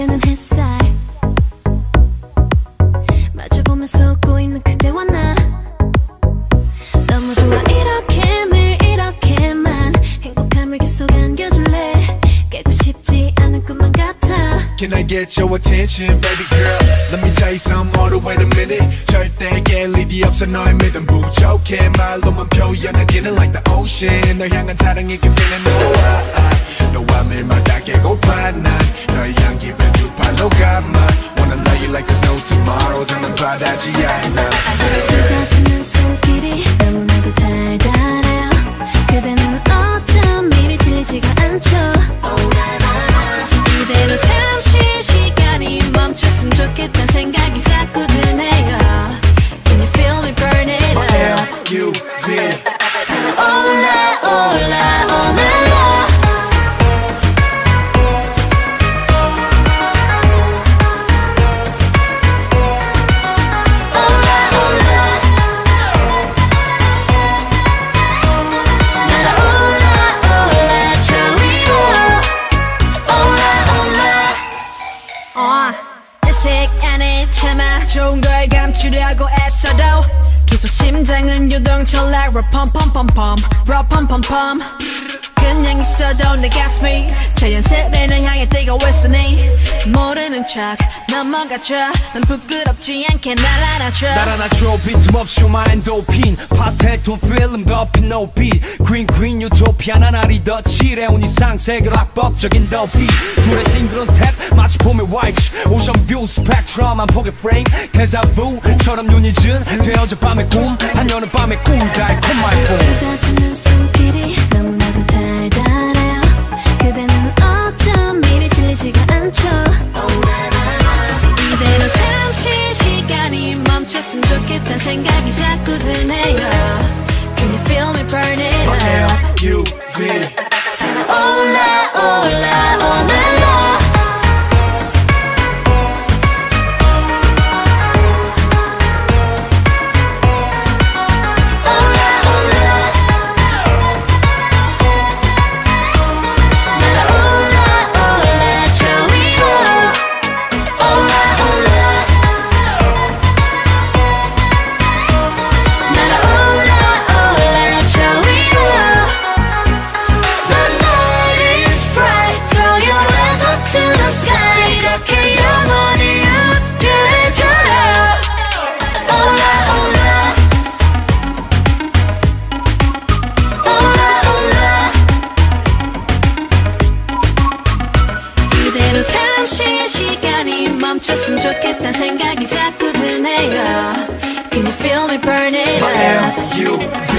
낮에는 햇살 마주보면서 웃고 있는 그대와 나. 너무 좋아 이렇게 매일 이렇게만 행복함을 계속 안겨줄래? 깨고 싶지 않은 꿈만 같아. Can I get your attention baby girl? Let me tell you some more wait a minute. 절대 깰 일이 없어 너의 믿음 부족해. 말로만 표현하기는 like the ocean. 널 향한 사랑이 깊이는 no I. 바라지 않아. 쓰다듬는 손길이 너무나도 달달해요. 그대는 어쩜 이리 질리지가 않죠. 이대로 잠시 시간이 멈췄으면 좋겠단 생각이 자꾸 드네요. Can you feel me up. 올라 올라 좋은 걸 감추려고 애써도 계속 심장은 유동 철락 럼펌펌펌펌 럼펌펌펌 그냥 있어도 내 가슴이 자연스레 널 향해 뛰고 있으니 모르는 척 넘어가줘 난 부끄럽지 않게 날 안아줘. 날아나줘. 빈틈없이 마인 도핀 파스텔 톤 필름 덮인 노빛 Queen Queen 유토피아. 나날이 더 칠해온 이상 세계로 악법적인 더비. 둘의 싱그런 스텝 마치 봄의 화이트 오션 뷰 스펙트럼 한 폭의 프레임 데자부처럼 눈이 진 되어져 밤의 꿈. 한여름 밤의 꿈 달콤한 꿈 생각이 자꾸 드네요 Can you feel me burning up 잠시 시간이 멈췄으면 좋겠단 생각이 자꾸 드네요 Can you feel me burning up L-U-V.